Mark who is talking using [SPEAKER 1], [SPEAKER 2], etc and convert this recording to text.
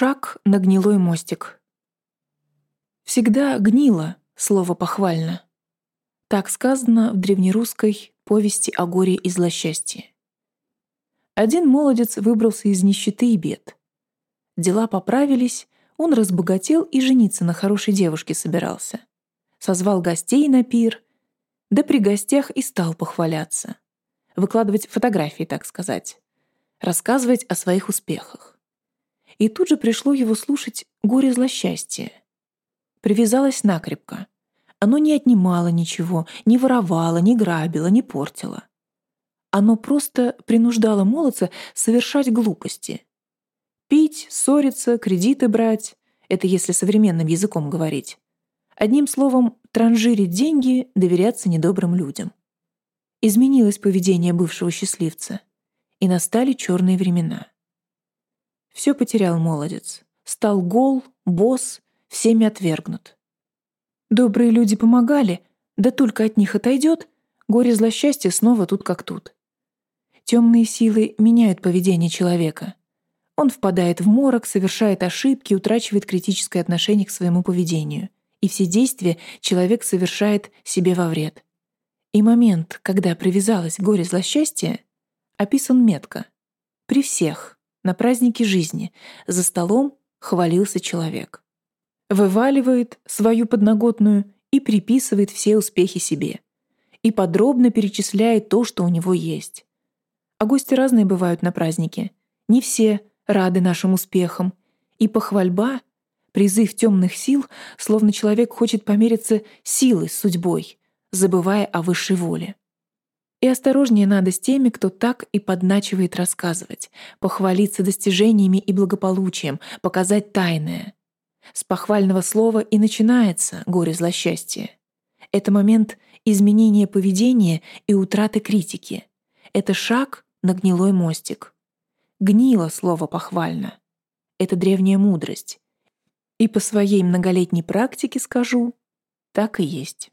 [SPEAKER 1] Шаг на гнилой мостик. Всегда гнило слово похвально. Так сказано в древнерусской повести о горе и злосчастье. Один молодец выбрался из нищеты и бед. Дела поправились, он разбогател и жениться на хорошей девушке собирался. Созвал гостей на пир, да при гостях и стал похваляться. Выкладывать фотографии, так сказать. Рассказывать о своих успехах. И тут же пришло его слушать горе злосчастье. Привязалась накрепко. Оно не отнимало ничего, не воровало, не грабило, не портило. Оно просто принуждало молодца совершать глупости. Пить, ссориться, кредиты брать — это если современным языком говорить. Одним словом, транжирить деньги, доверяться недобрым людям. Изменилось поведение бывшего счастливца, и настали черные времена. Все потерял молодец. Стал гол, босс, всеми отвергнут. Добрые люди помогали, да только от них отойдет, горе злосчастье снова тут как тут. Темные силы меняют поведение человека. Он впадает в морок, совершает ошибки, утрачивает критическое отношение к своему поведению. И все действия человек совершает себе во вред. И момент, когда привязалось горе злосчастье, описан метко. При всех, на празднике жизни, за столом хвалился человек вываливает свою подноготную и приписывает все успехи себе. И подробно перечисляет то, что у него есть. А гости разные бывают на празднике. Не все рады нашим успехам. И похвальба, призыв темных сил, словно человек хочет помериться силой с судьбой, забывая о высшей воле. И осторожнее надо с теми, кто так и подначивает рассказывать, похвалиться достижениями и благополучием, показать тайное — с похвального слова и начинается горе злосчастье. Это момент изменения поведения и утраты критики. Это шаг на гнилой мостик. Гнило слово похвально. Это древняя мудрость. И по своей многолетней практике скажу, так и есть.